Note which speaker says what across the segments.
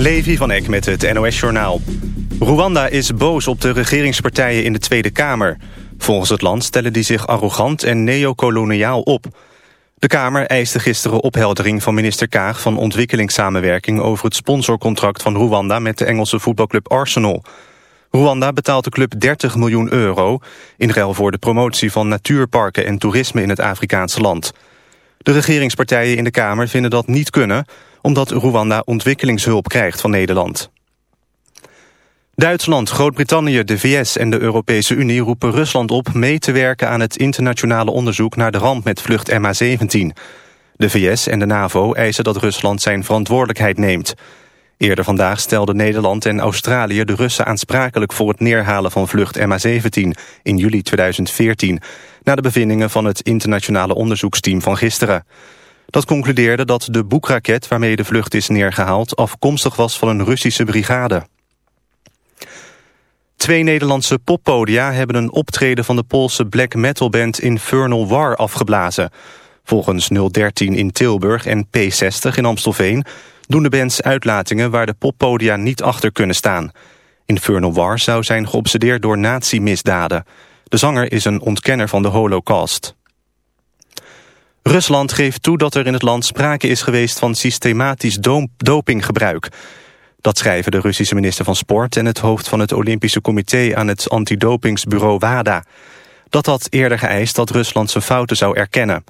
Speaker 1: Levi van Eck met het NOS-journaal. Rwanda is boos op de regeringspartijen in de Tweede Kamer. Volgens het land stellen die zich arrogant en neocoloniaal op. De Kamer eiste gisteren opheldering van minister Kaag van ontwikkelingssamenwerking... over het sponsorcontract van Rwanda met de Engelse voetbalclub Arsenal. Rwanda betaalt de club 30 miljoen euro... in ruil voor de promotie van natuurparken en toerisme in het Afrikaanse land. De regeringspartijen in de Kamer vinden dat niet kunnen omdat Rwanda ontwikkelingshulp krijgt van Nederland. Duitsland, Groot-Brittannië, de VS en de Europese Unie roepen Rusland op mee te werken aan het internationale onderzoek naar de ramp met vlucht MH17. De VS en de NAVO eisen dat Rusland zijn verantwoordelijkheid neemt. Eerder vandaag stelden Nederland en Australië de Russen aansprakelijk voor het neerhalen van vlucht MH17 in juli 2014, na de bevindingen van het internationale onderzoeksteam van gisteren. Dat concludeerde dat de boekraket waarmee de vlucht is neergehaald... afkomstig was van een Russische brigade. Twee Nederlandse poppodia hebben een optreden van de Poolse black metal band Infernal War afgeblazen. Volgens 013 in Tilburg en P60 in Amstelveen doen de bands uitlatingen waar de poppodia niet achter kunnen staan. Infernal War zou zijn geobsedeerd door nazi-misdaden. De zanger is een ontkenner van de holocaust. Rusland geeft toe dat er in het land sprake is geweest van systematisch dopinggebruik. Dat schrijven de Russische minister van Sport en het hoofd van het Olympische Comité aan het antidopingsbureau WADA. Dat had eerder geëist dat Rusland zijn fouten zou erkennen.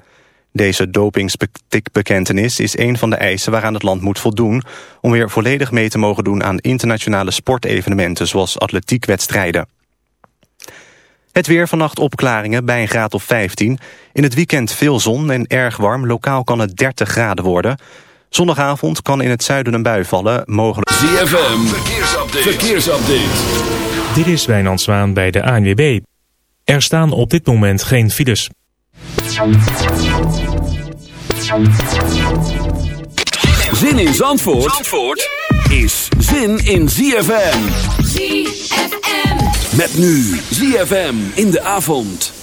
Speaker 1: Deze dopingsbekentenis is een van de eisen waaraan het land moet voldoen... om weer volledig mee te mogen doen aan internationale sportevenementen zoals atletiekwedstrijden. Het weer vannacht opklaringen bij een graad of 15. In het weekend veel zon en erg warm. Lokaal kan het 30 graden worden. Zondagavond kan in het zuiden een bui vallen. Mogelijk...
Speaker 2: ZFM, verkeersupdate. verkeersupdate.
Speaker 3: Dit is Wijnand Zwaan bij de ANWB. Er staan op dit moment geen files.
Speaker 2: Zin in Zandvoort, Zandvoort is zin in ZFM. ZFM. Met nu ZFM in de avond.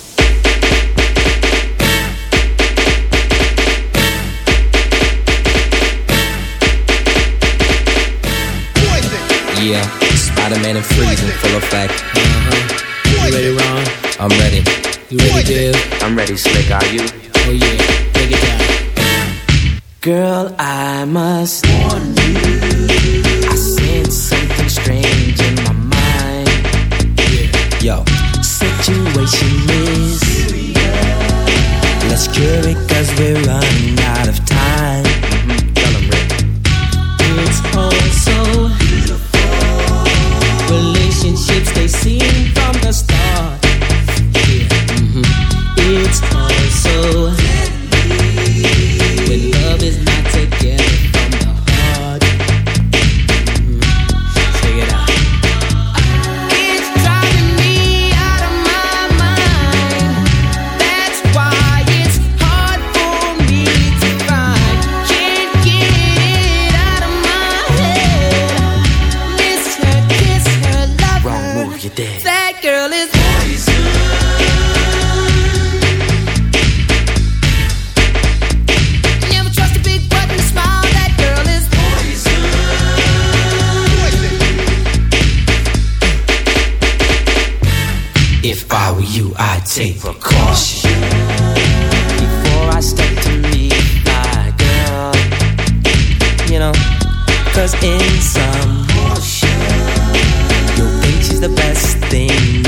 Speaker 4: Yeah, Spider-Man and freezing full effect. Uh-huh. You ready, Ron? I'm ready. You ready, Dave?
Speaker 5: I'm ready, Slick. Are you?
Speaker 4: Oh yeah, take it down. Girl, I must warn you. Something strange in my mind. Yo, situation is Let's cure it cause we're running out of time. Mm-hmm. It's all so beautiful. Relationships they seem from the start take precaution before I step to meet my girl. You know, cause in some you'll think she's the best thing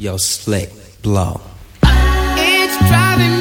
Speaker 4: Yo, slick, blow.
Speaker 5: It's driving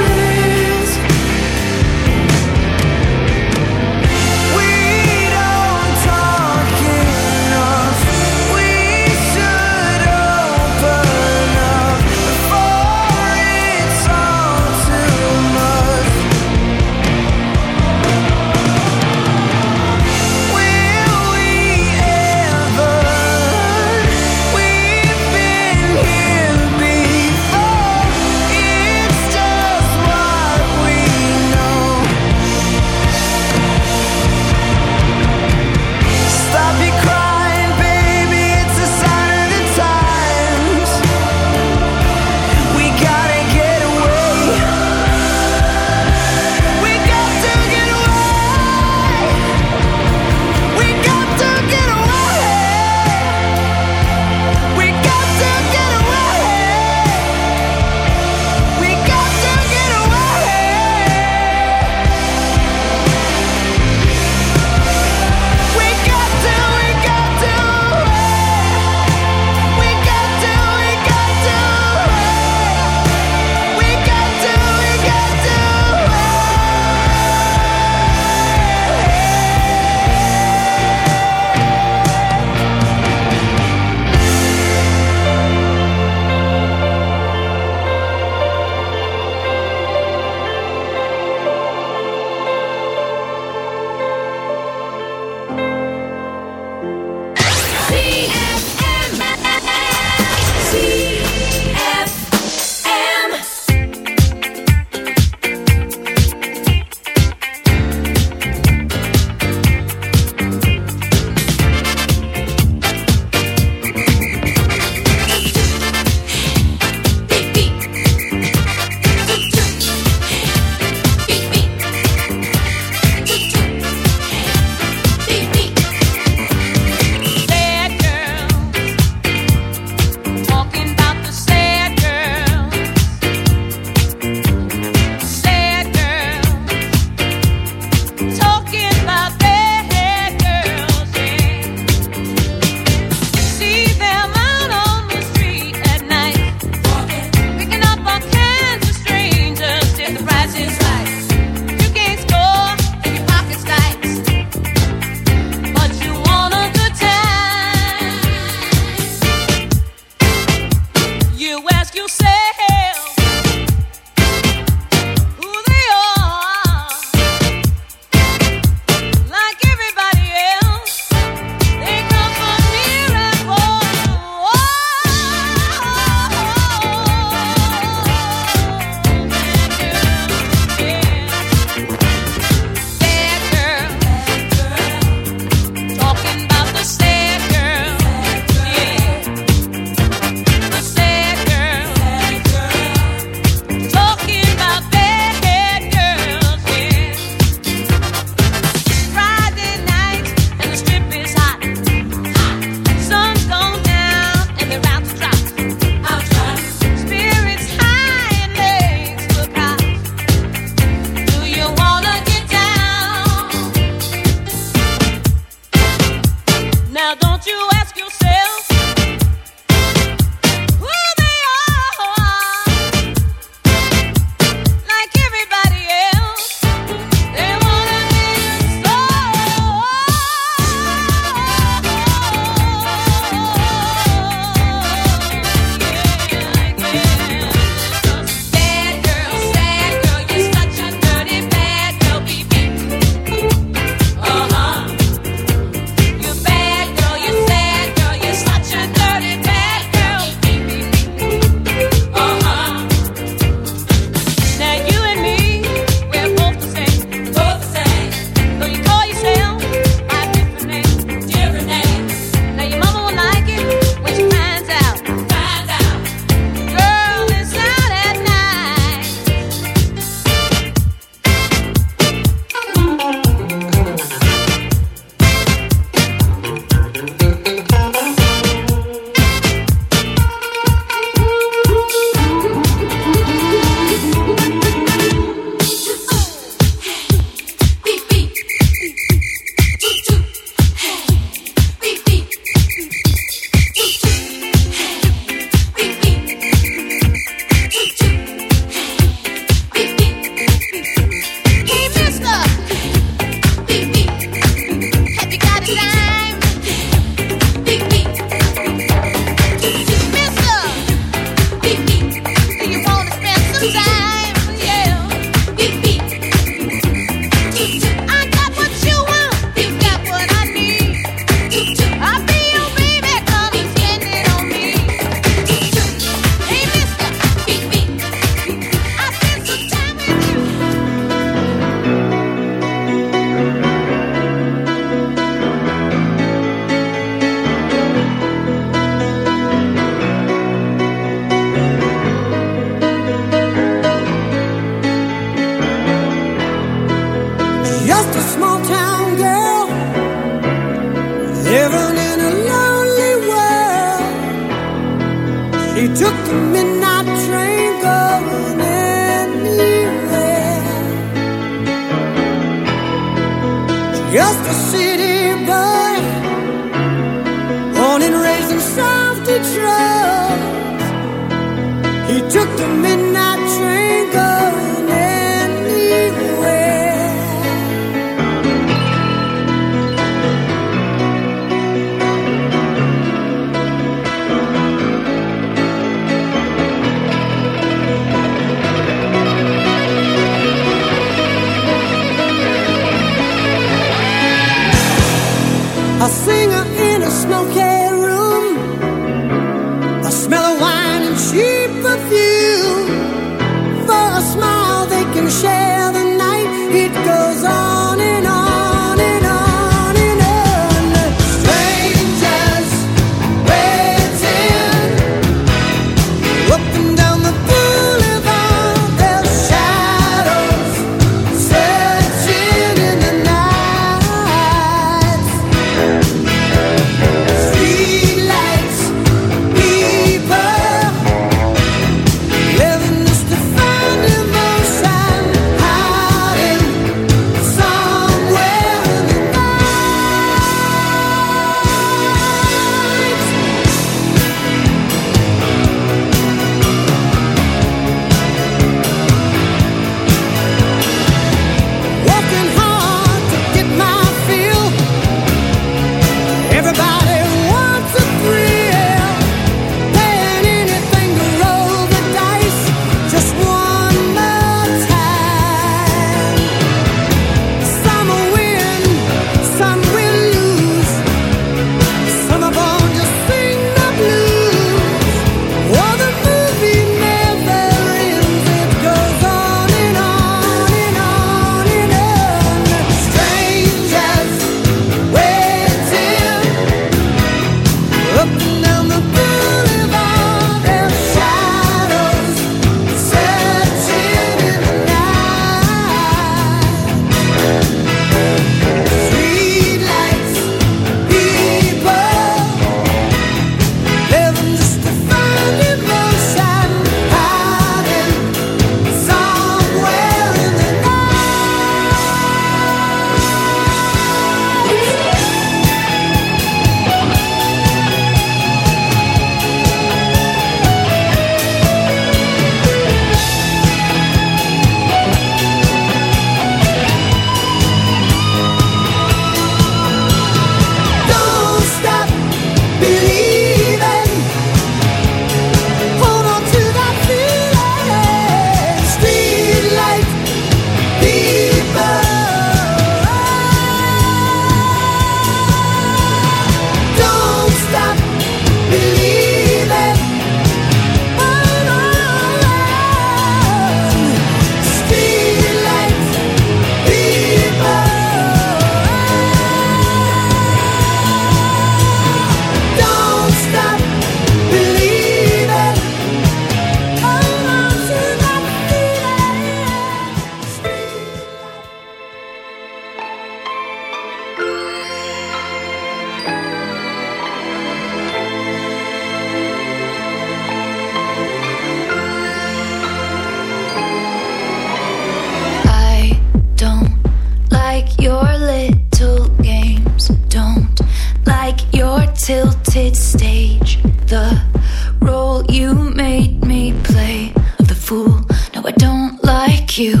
Speaker 6: you.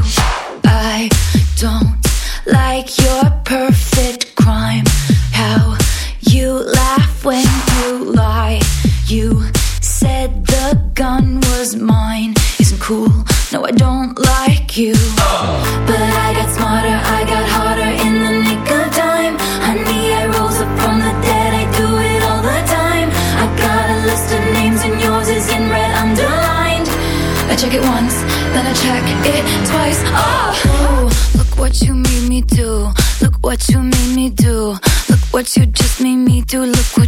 Speaker 6: I
Speaker 7: don't
Speaker 8: like your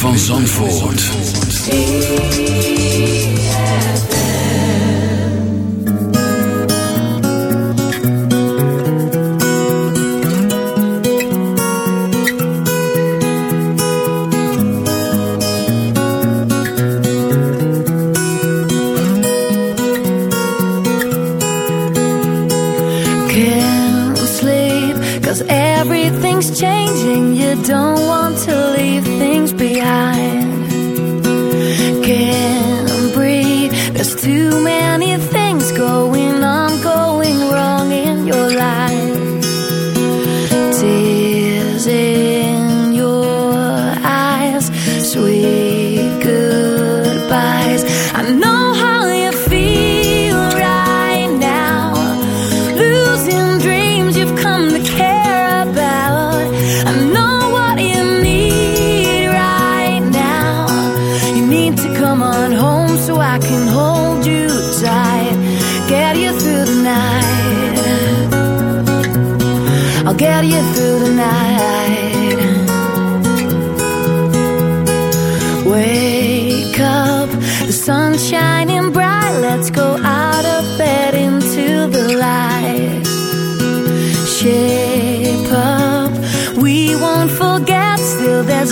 Speaker 2: Van Zandvoort.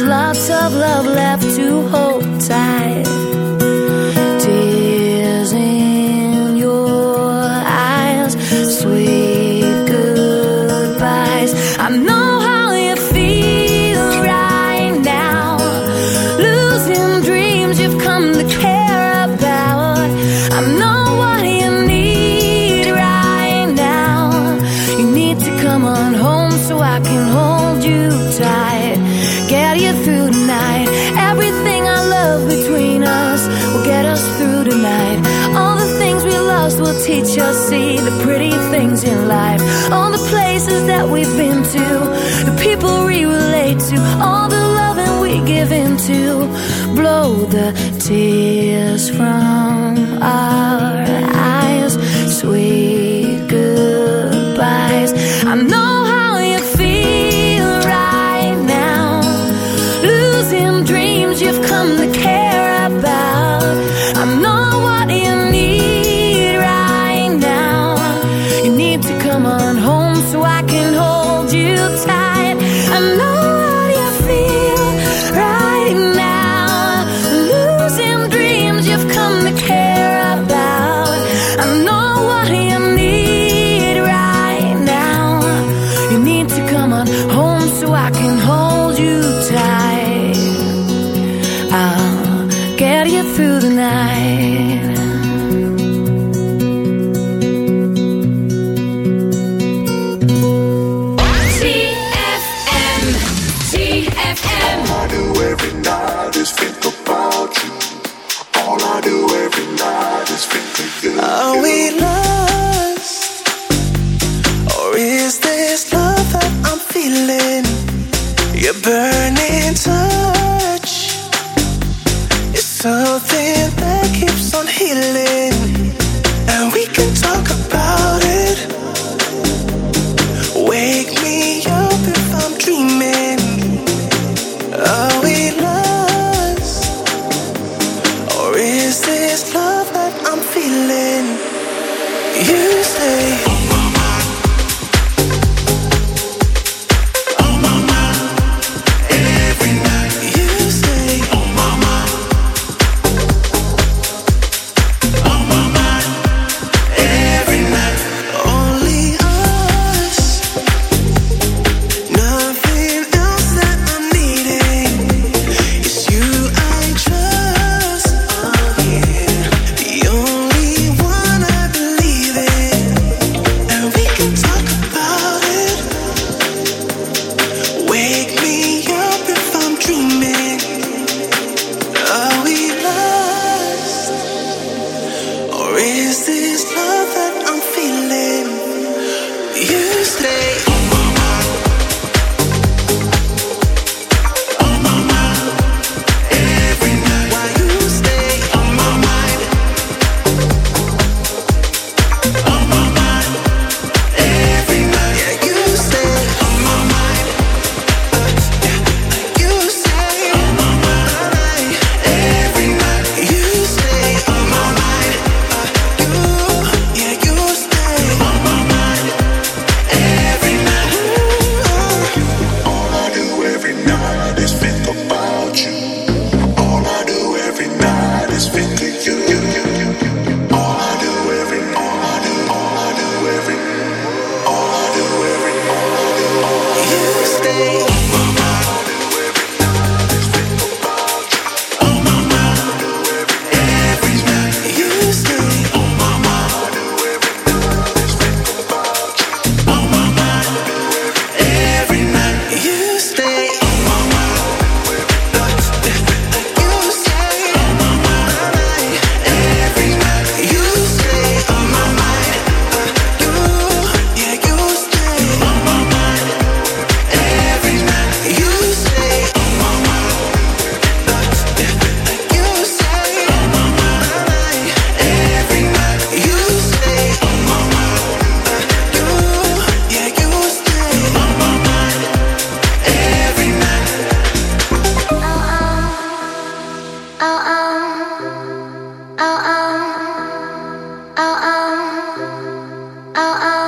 Speaker 8: lots of the tears from our eyes. Sweet goodbyes. I know how you feel right now. Losing dreams you've come to care about. I know what you need right now. You need to come on home so I can hold you tight. I know.
Speaker 9: Staying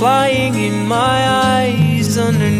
Speaker 10: Flying in my eyes underneath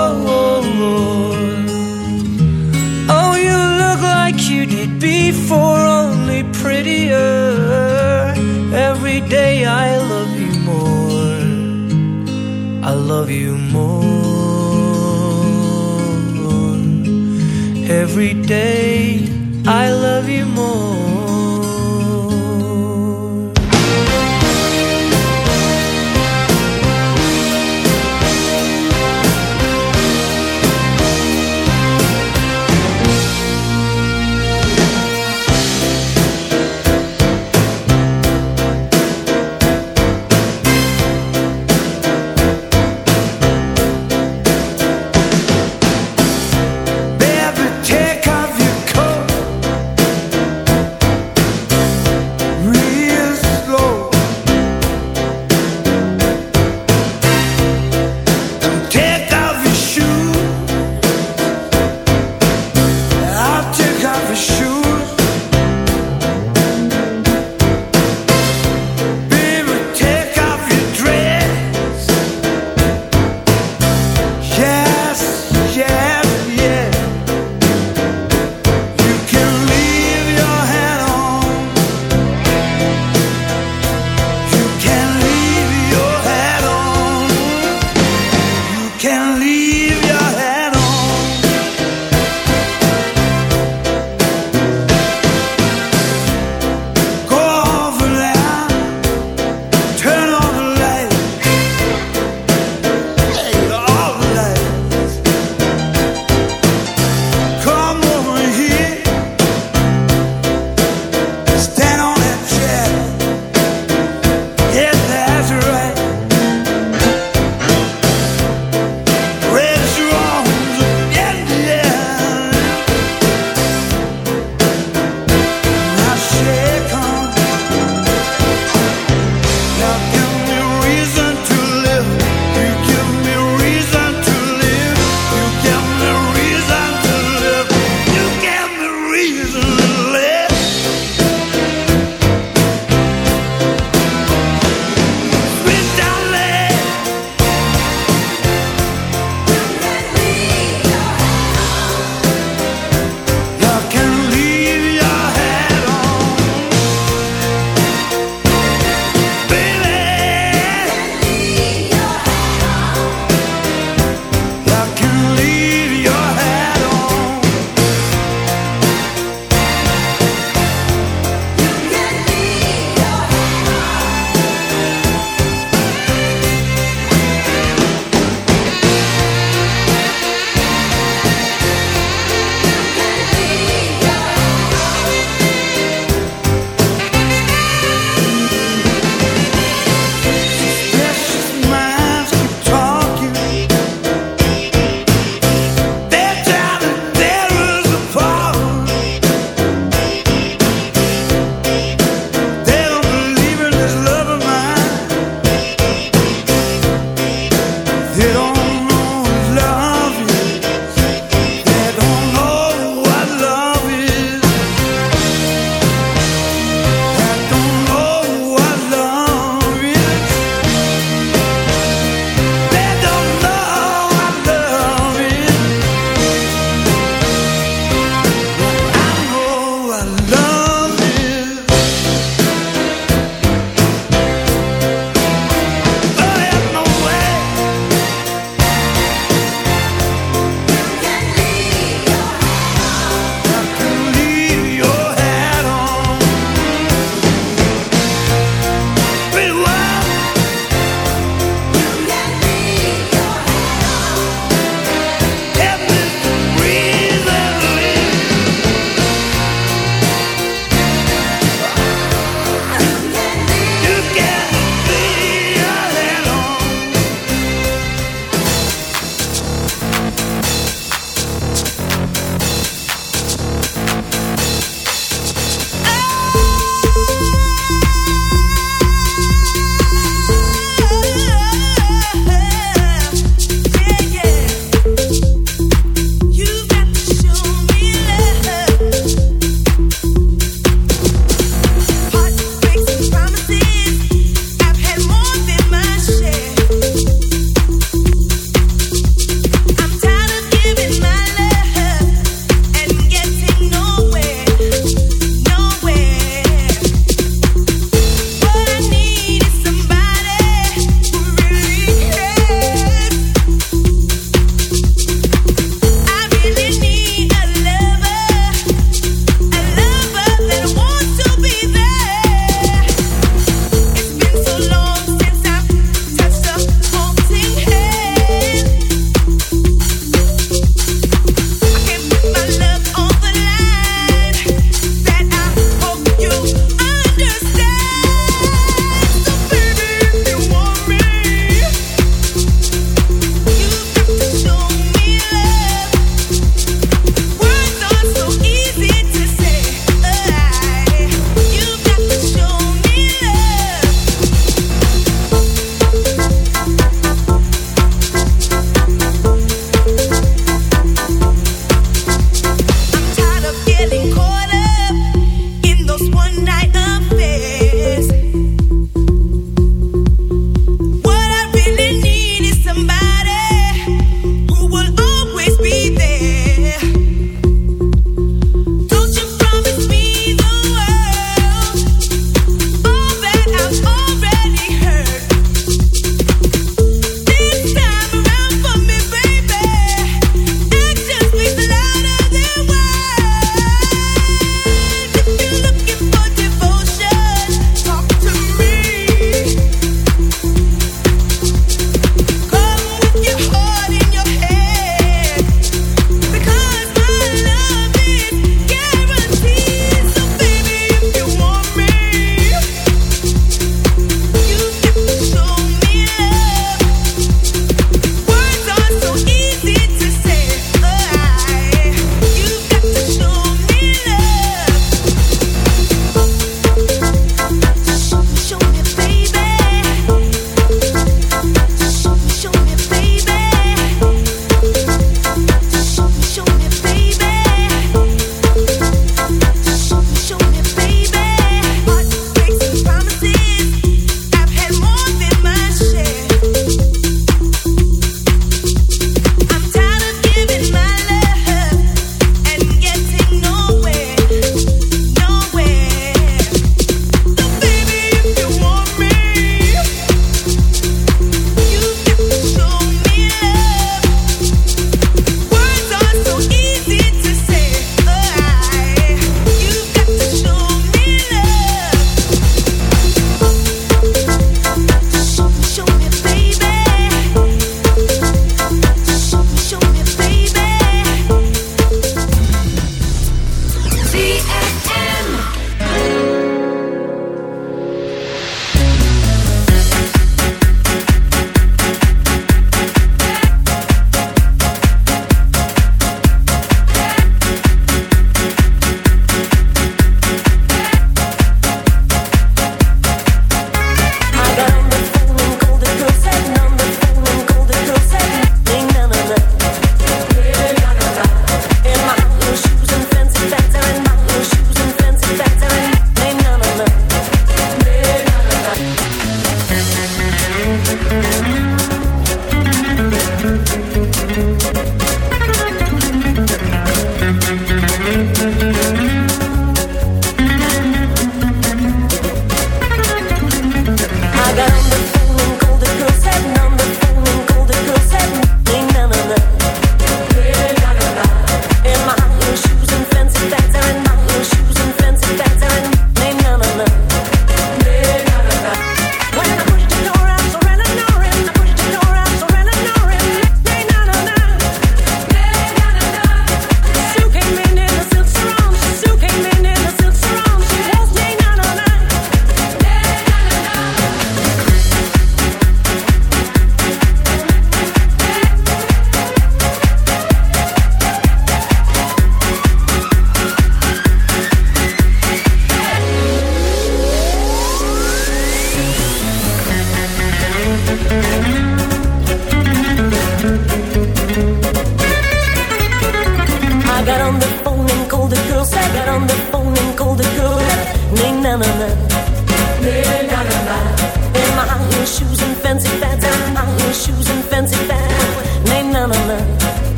Speaker 11: for only prettier. Every day I love you more. I love you more. Every day.